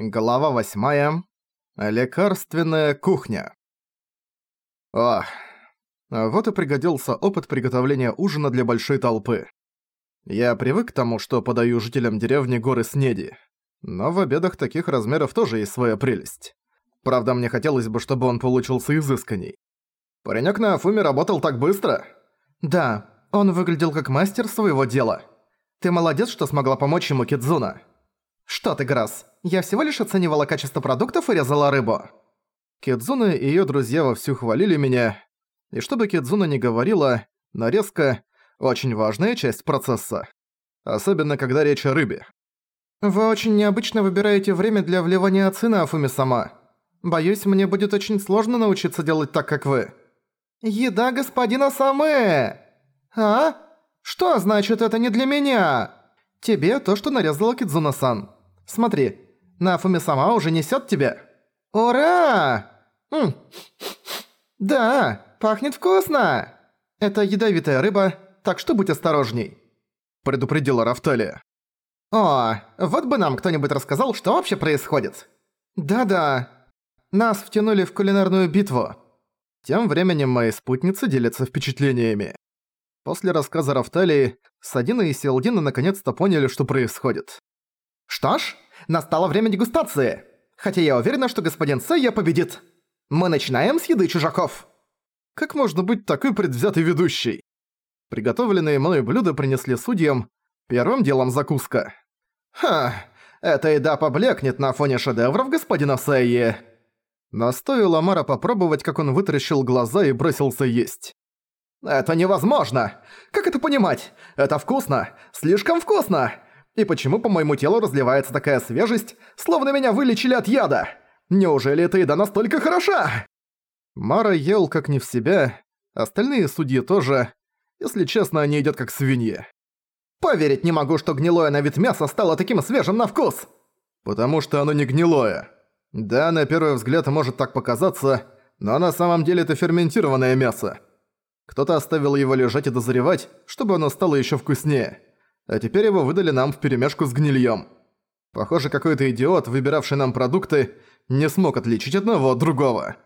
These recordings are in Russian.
Глава восьмая. Лекарственная кухня. Ох, вот и пригодился опыт приготовления ужина для большой толпы. Я привык к тому, что подаю жителям деревни горы снеди. Но в обедах таких размеров тоже есть своя прелесть. Правда, мне хотелось бы, чтобы он получился изысканней. Паренёк на Афуме работал так быстро? Да, он выглядел как мастер своего дела. Ты молодец, что смогла помочь ему, Кидзуна. «Что ты, Грасс, я всего лишь оценивала качество продуктов и резала рыбу». Кидзуна и её друзья вовсю хвалили меня, и чтобы Кидзуна не говорила, нарезка – очень важная часть процесса. Особенно, когда речь о рыбе. «Вы очень необычно выбираете время для вливания ацина, Афуми-сама. Боюсь, мне будет очень сложно научиться делать так, как вы». «Еда господина Самэ!» «А? Что значит это не для меня?» «Тебе то, что нарезала Кидзуна-сан». Смотри, Нафуми сама уже несёт тебя. Ура! М да, пахнет вкусно. Это ядовитая рыба, так что будь осторожней. Предупредила Рафталия. О, вот бы нам кто-нибудь рассказал, что вообще происходит. Да-да. Нас втянули в кулинарную битву. Тем временем мои спутницы делятся впечатлениями. После рассказа Рафталии, Садина и Селдина наконец-то поняли, что происходит. Что ж, настало время дегустации. Хотя я уверена, что господин Сэйя победит. Мы начинаем с еды чужаков. Как можно быть такой предвзятой ведущей? Приготовленные мной блюда принесли судьям. Первым делом закуска. Ха, эта еда поблекнет на фоне шедевров господина Сэйи. Но стоило Мара попробовать, как он вытаращил глаза и бросился есть. «Это невозможно! Как это понимать? Это вкусно! Слишком вкусно! И почему по моему телу разливается такая свежесть, словно меня вылечили от яда? Неужели эта еда настолько хороша? Мара ел как не в себя, остальные судьи тоже. Если честно, они едят как свиньи. Поверить не могу, что гнилое на вид мясо стало таким свежим на вкус. Потому что оно не гнилое. Да, на первый взгляд может так показаться, но на самом деле это ферментированное мясо. Кто-то оставил его лежать и дозревать, чтобы оно стало еще вкуснее а теперь его выдали нам вперемешку с гнильем. Похоже, какой-то идиот, выбиравший нам продукты, не смог отличить одного от другого.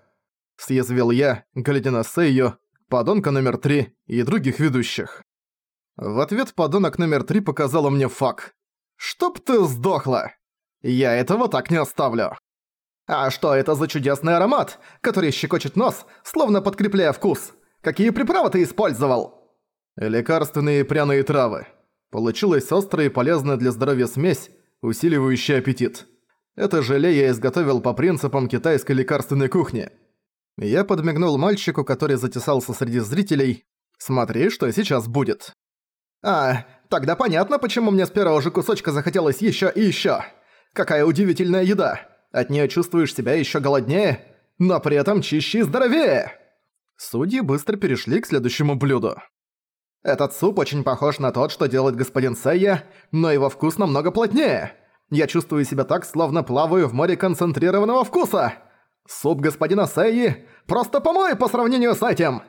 Съязвил я, глядя на Сейю, подонка номер три и других ведущих. В ответ подонок номер три показала мне фак. «Чтоб ты сдохла! Я этого так не оставлю!» «А что это за чудесный аромат, который щекочет нос, словно подкрепляя вкус? Какие приправы ты использовал?» «Лекарственные пряные травы», Получилась острая и полезная для здоровья смесь, усиливающая аппетит. Это желе я изготовил по принципам китайской лекарственной кухни. Я подмигнул мальчику, который затесался среди зрителей. Смотри, что сейчас будет. А, тогда понятно, почему мне с первого же кусочка захотелось ещё и ещё. Какая удивительная еда. От неё чувствуешь себя ещё голоднее, но при этом чище и здоровее. Судьи быстро перешли к следующему блюду. Этот суп очень похож на тот, что делает господин Сэйя, но его вкус намного плотнее. Я чувствую себя так, словно плаваю в море концентрированного вкуса. Суп господина Сэйи просто помой по сравнению с этим.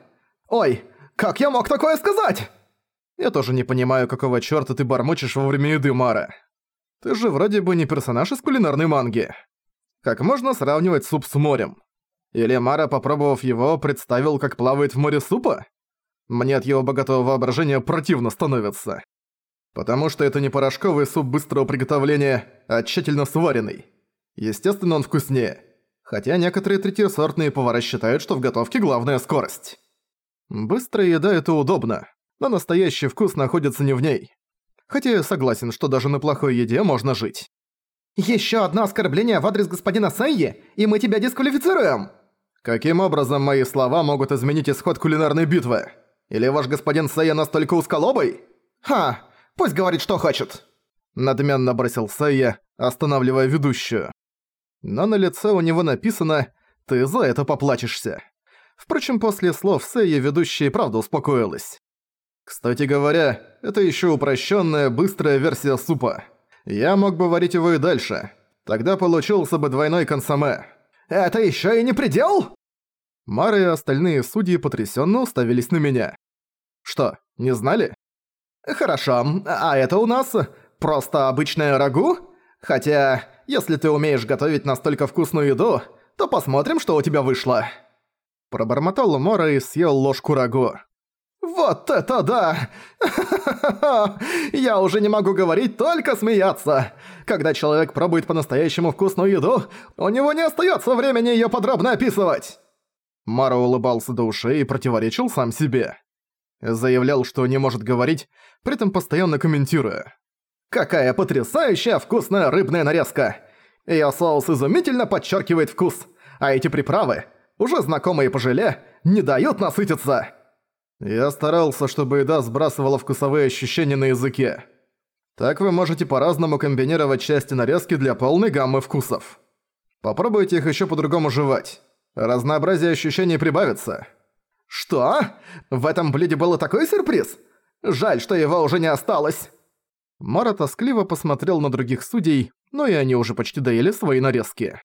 Ой, как я мог такое сказать? Я тоже не понимаю, какого чёрта ты бормочешь во время еды, Мара. Ты же вроде бы не персонаж из кулинарной манги. Как можно сравнивать суп с морем? Или Мара, попробовав его, представил, как плавает в море супа? Мне от его богатого воображения противно становится. Потому что это не порошковый суп быстрого приготовления, а тщательно сваренный. Естественно, он вкуснее. Хотя некоторые третьесортные повара считают, что в готовке главная скорость. Быстрая еда – это удобно, но настоящий вкус находится не в ней. Хотя я согласен, что даже на плохой еде можно жить. «Ещё одно оскорбление в адрес господина Сайи, и мы тебя дисквалифицируем!» Каким образом мои слова могут изменить исход кулинарной битвы? Или ваш господин Сэйя настолько узколобый? Ха, пусть говорит, что хочет!» Надменно бросил Сэйя, останавливая ведущую. Но на лице у него написано «Ты за это поплачешься». Впрочем, после слов Сэйя ведущая правда успокоилась. Кстати говоря, это еще упрощенная, быстрая версия супа. Я мог бы варить его и дальше. Тогда получился бы двойной консоме. «Это еще и не предел?» Мара и остальные судьи потрясенно уставились на меня. «Что, не знали?» «Хорошо, а это у нас просто обычное рагу? Хотя, если ты умеешь готовить настолько вкусную еду, то посмотрим, что у тебя вышло». Пробормотал Мора и съел ложку рагу. «Вот это да! Я уже не могу говорить, только смеяться! Когда человек пробует по-настоящему вкусную еду, у него не остается времени ее подробно описывать!» Мара улыбался до ушей и противоречил сам себе. Заявлял, что не может говорить, при этом постоянно комментируя. «Какая потрясающая вкусная рыбная нарезка! Её соус изумительно подчеркивает вкус, а эти приправы, уже знакомые по желе, не дают насытиться!» Я старался, чтобы еда сбрасывала вкусовые ощущения на языке. Так вы можете по-разному комбинировать части нарезки для полной гаммы вкусов. Попробуйте их ещё по-другому жевать. Разнообразие ощущений прибавится. Что? В этом блюде был такой сюрприз? Жаль, что его уже не осталось. Мара тоскливо посмотрел на других судей, но и они уже почти доели свои нарезки.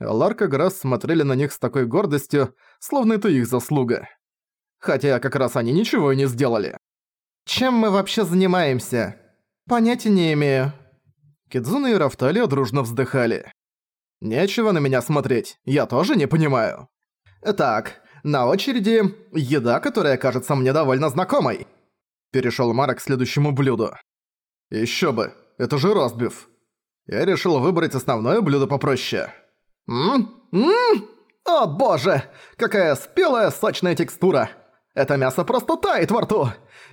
Ларка Грасс смотрели на них с такой гордостью, словно это их заслуга хотя как раз они ничего и не сделали. «Чем мы вообще занимаемся?» «Понятия не имею». Кидзуна и Рафталия дружно вздыхали. «Нечего на меня смотреть, я тоже не понимаю». «Так, на очереди еда, которая кажется мне довольно знакомой». Перешёл Марок к следующему блюду. «Ещё бы, это же ростбиф. Я решил выбрать основное блюдо попроще». «Ммм, о боже, какая спелая сочная текстура!» Это мясо просто тает во рту!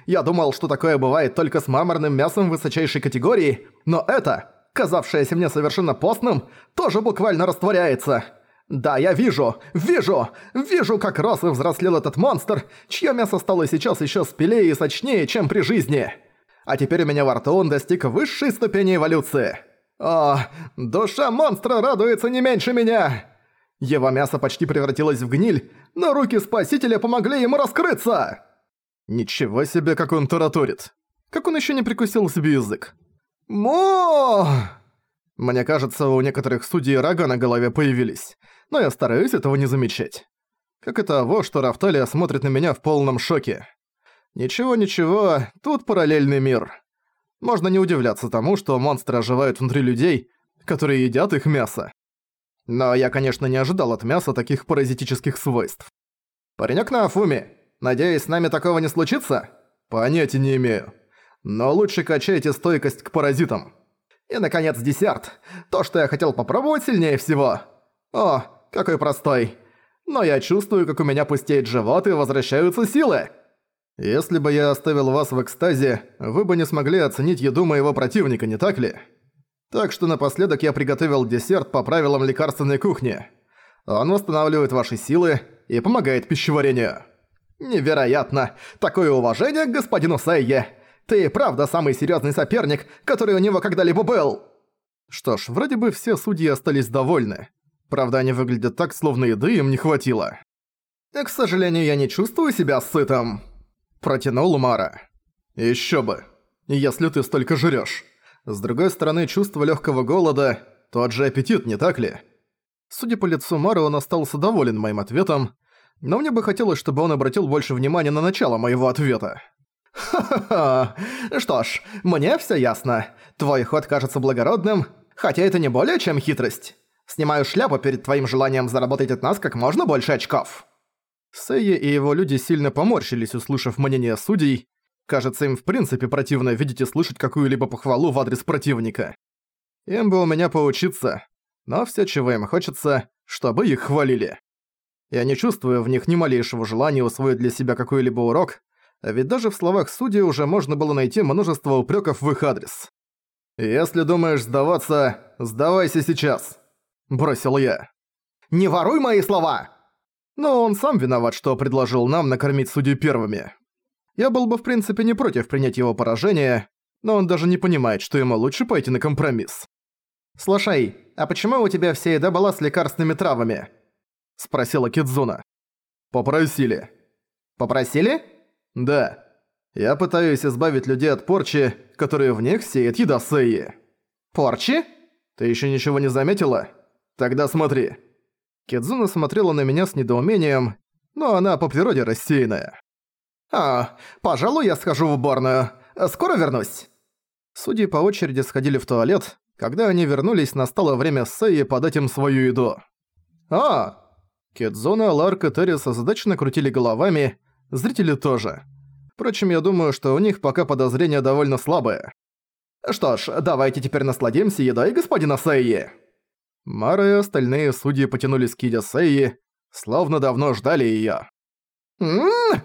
Я думал, что такое бывает только с мраморным мясом высочайшей категории, но это, казавшееся мне совершенно постным, тоже буквально растворяется. Да, я вижу, вижу, вижу, как рос и взрослел этот монстр, чье мясо стало сейчас еще спелее и сочнее, чем при жизни. А теперь у меня во рту он достиг высшей ступени эволюции. О, душа монстра радуется не меньше меня! Его мясо почти превратилось в гниль, но руки Спасителя помогли ему раскрыться!» Ничего себе, как он тараторит. Как он еще не прикусил себе язык. Мо Мне кажется, у некоторых судей рога на голове появились, но я стараюсь этого не замечать. Как и того, что Рафталия смотрит на меня в полном шоке. Ничего-ничего, тут параллельный мир. Можно не удивляться тому, что монстры оживают внутри людей, которые едят их мясо. Но я, конечно, не ожидал от мяса таких паразитических свойств. «Паренёк на Афуме, надеюсь, с нами такого не случится?» «Понятия не имею. Но лучше качайте стойкость к паразитам». И, наконец, десерт. То, что я хотел попробовать сильнее всего. О, какой простой. Но я чувствую, как у меня пустеет живот и возвращаются силы. Если бы я оставил вас в экстазе, вы бы не смогли оценить еду моего противника, не так ли? Так что напоследок я приготовил десерт по правилам лекарственной кухни. Он восстанавливает ваши силы и помогает пищеварению. Невероятно! Такое уважение к господину Сайе! Ты правда самый серьезный соперник, который у него когда-либо был! Что ж, вроде бы все судьи остались довольны. Правда, они выглядят так, словно еды им не хватило. «К сожалению, я не чувствую себя сытым», – протянул Мара. Еще бы, если ты столько жрёшь. С другой стороны, чувство легкого голода – тот же аппетит, не так ли? Судя по лицу Мары, он остался доволен моим ответом, но мне бы хотелось, чтобы он обратил больше внимания на начало моего ответа. «Ха-ха-ха! Что ж, мне все ясно. Твой ход кажется благородным, хотя это не более чем хитрость. Снимаю шляпу перед твоим желанием заработать от нас как можно больше очков». Сэйи и его люди сильно поморщились, услышав мнение судей, Кажется, им в принципе противно видеть и слышать какую-либо похвалу в адрес противника. Им бы у меня поучиться, но все, чего им хочется, чтобы их хвалили. Я не чувствую в них ни малейшего желания усвоить для себя какой-либо урок, ведь даже в словах судей уже можно было найти множество упреков в их адрес. «Если думаешь сдаваться, сдавайся сейчас», – бросил я. «Не воруй мои слова!» Но он сам виноват, что предложил нам накормить судей первыми. Я был бы в принципе не против принять его поражение, но он даже не понимает, что ему лучше пойти на компромисс. «Слушай, а почему у тебя вся еда была с лекарственными травами?» – спросила Кидзуна. «Попросили». «Попросили?» «Да. Я пытаюсь избавить людей от порчи, которые в них сеет еда Сэйи». «Порчи?» «Ты ещё ничего не заметила? Тогда смотри». Кидзуна смотрела на меня с недоумением, но она по природе рассеянная. «А, пожалуй, я схожу в уборную. Скоро вернусь». Судьи по очереди сходили в туалет, Когда они вернулись, настало время Сэйи подать им свою еду. «А!» Кедзона, Ларк и Террис озадаченно крутили головами, зрители тоже. Впрочем, я думаю, что у них пока подозрения довольно слабые. «Что ж, давайте теперь насладимся едой господина Сэйи!» Мара и остальные судьи потянулись к еде Сэйи, словно давно ждали её. «Ммм!»